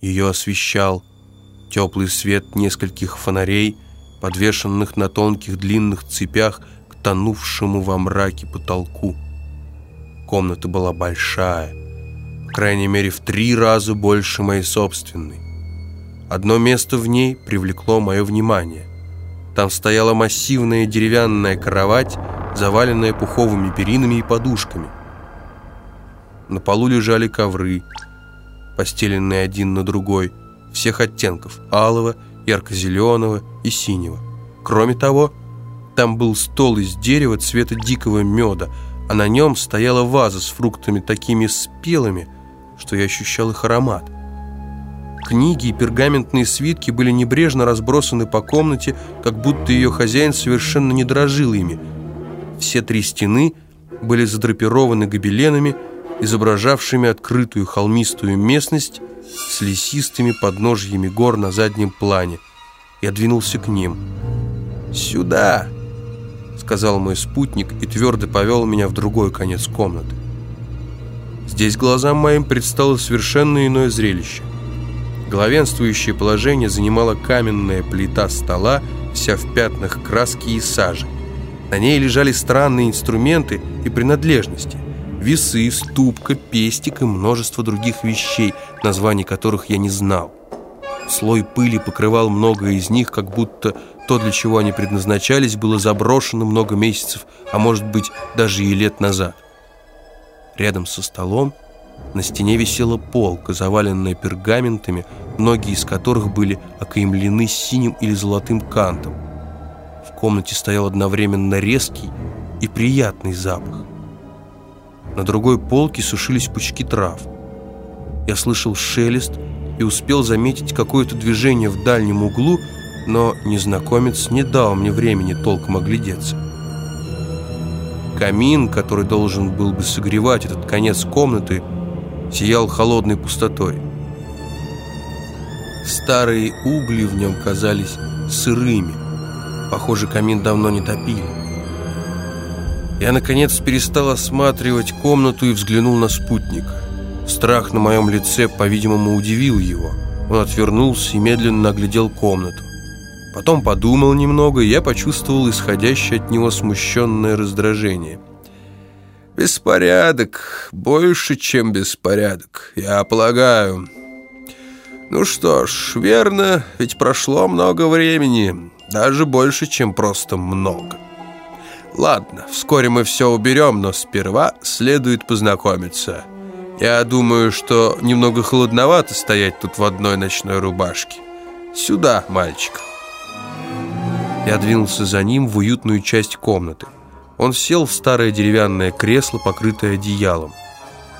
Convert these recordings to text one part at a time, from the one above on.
Ее освещал теплый свет нескольких фонарей, подвешенных на тонких длинных цепях к тонувшему во мраке потолку. Комната была большая, по крайней мере в три раза больше моей собственной. Одно место в ней привлекло мое внимание. Там стояла массивная деревянная кровать, заваленная пуховыми перинами и подушками. На полу лежали ковры, постеленные один на другой, всех оттенков – алого, ярко-зеленого и синего. Кроме того, там был стол из дерева цвета дикого меда, а на нем стояла ваза с фруктами такими спелыми, что я ощущал их аромат. Книги и пергаментные свитки были небрежно разбросаны по комнате, как будто ее хозяин совершенно не дорожил ими. Все три стены были задрапированы гобеленами, изображавшими открытую холмистую местность с лесистыми подножьями гор на заднем плане. Я двинулся к ним. «Сюда!» — сказал мой спутник и твердо повел меня в другой конец комнаты. Здесь глазам моим предстало совершенно иное зрелище. Главенствующее положение занимала каменная плита стола, вся в пятнах краски и сажи. На ней лежали странные инструменты и принадлежности — весы, ступка, пестик и множество других вещей, названий которых я не знал. Слой пыли покрывал многое из них, как будто то, для чего они предназначались, было заброшено много месяцев, а может быть, даже и лет назад. Рядом со столом на стене висела полка, заваленная пергаментами, многие из которых были окаймлены синим или золотым кантом. В комнате стоял одновременно резкий и приятный запах. На другой полке сушились пучки трав. Я слышал шелест и успел заметить какое-то движение в дальнем углу, но незнакомец не дал мне времени толком оглядеться. Камин, который должен был бы согревать этот конец комнаты, сиял холодной пустотой. Старые угли в нем казались сырыми. Похоже, камин давно не топили. Я, наконец, перестал осматривать комнату и взглянул на спутник. Страх на моем лице, по-видимому, удивил его. Он отвернулся и медленно оглядел комнату. Потом подумал немного, и я почувствовал исходящее от него смущенное раздражение. «Беспорядок. Больше, чем беспорядок, я полагаю». «Ну что ж, верно, ведь прошло много времени, даже больше, чем просто много». Ладно, вскоре мы все уберем, но сперва следует познакомиться. Я думаю, что немного холодновато стоять тут в одной ночной рубашке. Сюда, мальчик. Я двинулся за ним в уютную часть комнаты. Он сел в старое деревянное кресло, покрытое одеялом.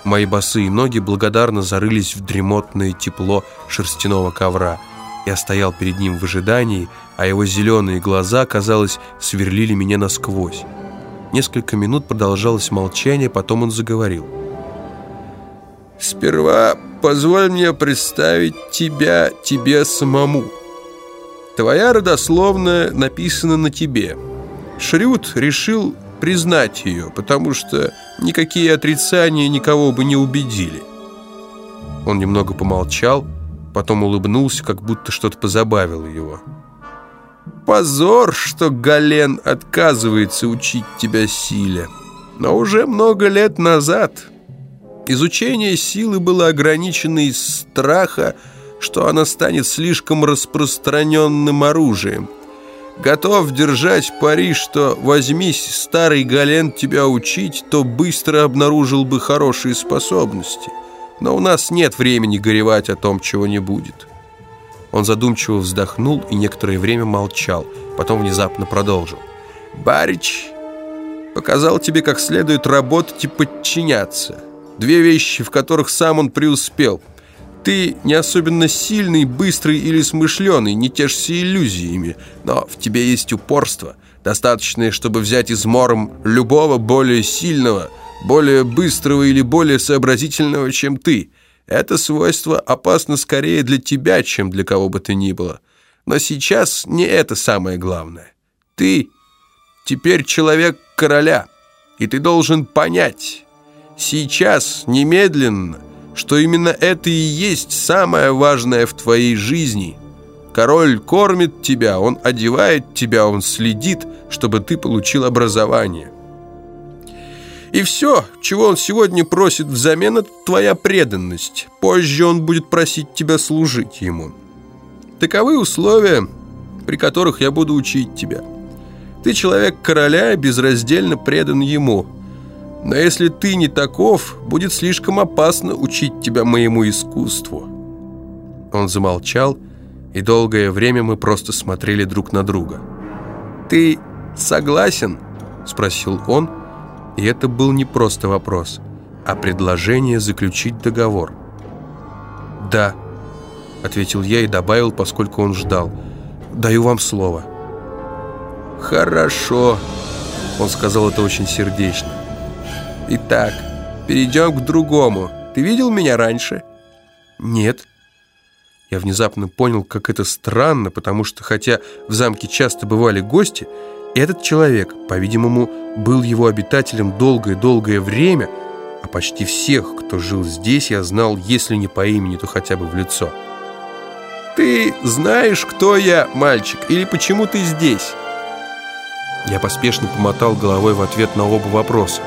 Мои босые ноги благодарно зарылись в дремотное тепло шерстяного ковра. Я стоял перед ним в ожидании, а его зеленые глаза, казалось, сверлили меня насквозь. Несколько минут продолжалось молчание, потом он заговорил. «Сперва позволь мне представить тебя тебе самому. Твоя родословная написана на тебе. Шрют решил признать ее, потому что никакие отрицания никого бы не убедили». Он немного помолчал, потом улыбнулся, как будто что-то позабавило его. Позор, что Гален отказывается учить тебя силе. Но уже много лет назад изучение силы было ограничено из страха, что она станет слишком распространенным оружием. Готов держать пари, что возьмись старый Гален тебя учить, то быстро обнаружил бы хорошие способности. Но у нас нет времени горевать о том, чего не будет. Он задумчиво вздохнул и некоторое время молчал, потом внезапно продолжил. «Барич показал тебе, как следует работать и подчиняться. Две вещи, в которых сам он преуспел. Ты не особенно сильный, быстрый или смышленый, не тешься иллюзиями, но в тебе есть упорство, достаточное, чтобы взять измором любого более сильного, более быстрого или более сообразительного, чем ты». Это свойство опасно скорее для тебя, чем для кого бы то ни было. Но сейчас не это самое главное. Ты теперь человек короля, и ты должен понять, сейчас, немедленно, что именно это и есть самое важное в твоей жизни. Король кормит тебя, он одевает тебя, он следит, чтобы ты получил образование. И все, чего он сегодня просит взамен, это твоя преданность. Позже он будет просить тебя служить ему. Таковы условия, при которых я буду учить тебя. Ты человек короля безраздельно предан ему. Но если ты не таков, будет слишком опасно учить тебя моему искусству». Он замолчал, и долгое время мы просто смотрели друг на друга. «Ты согласен?» – спросил он, и это был не просто вопрос, а предложение заключить договор. «Да», – ответил я и добавил, поскольку он ждал. «Даю вам слово». «Хорошо», – он сказал это очень сердечно. «Итак, перейдем к другому. Ты видел меня раньше?» «Нет». Я внезапно понял, как это странно, потому что, хотя в замке часто бывали гости, этот человек, по-видимому, был его обитателем долгое-долгое время, а почти всех, кто жил здесь, я знал, если не по имени, то хотя бы в лицо. «Ты знаешь, кто я, мальчик, или почему ты здесь?» Я поспешно помотал головой в ответ на оба вопроса.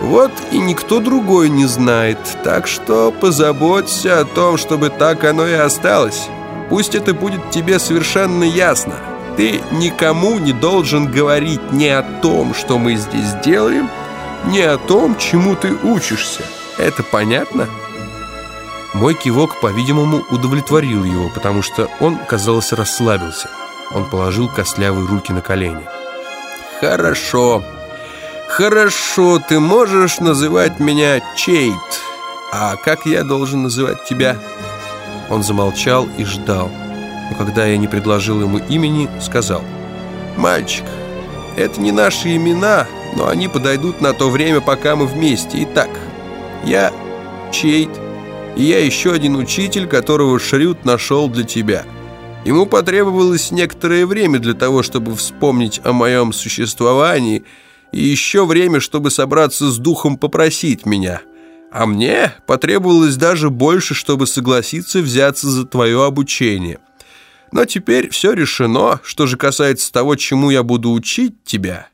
Вот и никто другой не знает, так что позаботься о том, чтобы так оно и осталось. Пусть это будет тебе совершенно ясно. Ты никому не должен говорить ни о том, что мы здесь делаем, ни о том, чему ты учишься. Это понятно? Мой кивок, по-видимому, удовлетворил его, потому что он, казалось, расслабился. Он положил костлявые руки на колени. «Хорошо. Хорошо, ты можешь называть меня Чейт. А как я должен называть тебя?» Он замолчал и ждал. Но когда я не предложил ему имени, сказал. «Мальчик, это не наши имена, но они подойдут на то время, пока мы вместе. Итак, я Чейт, и я еще один учитель, которого Шрют нашел для тебя». Ему потребовалось некоторое время для того, чтобы вспомнить о моем существовании, и еще время, чтобы собраться с духом попросить меня. А мне потребовалось даже больше, чтобы согласиться взяться за твое обучение. Но теперь все решено. Что же касается того, чему я буду учить тебя,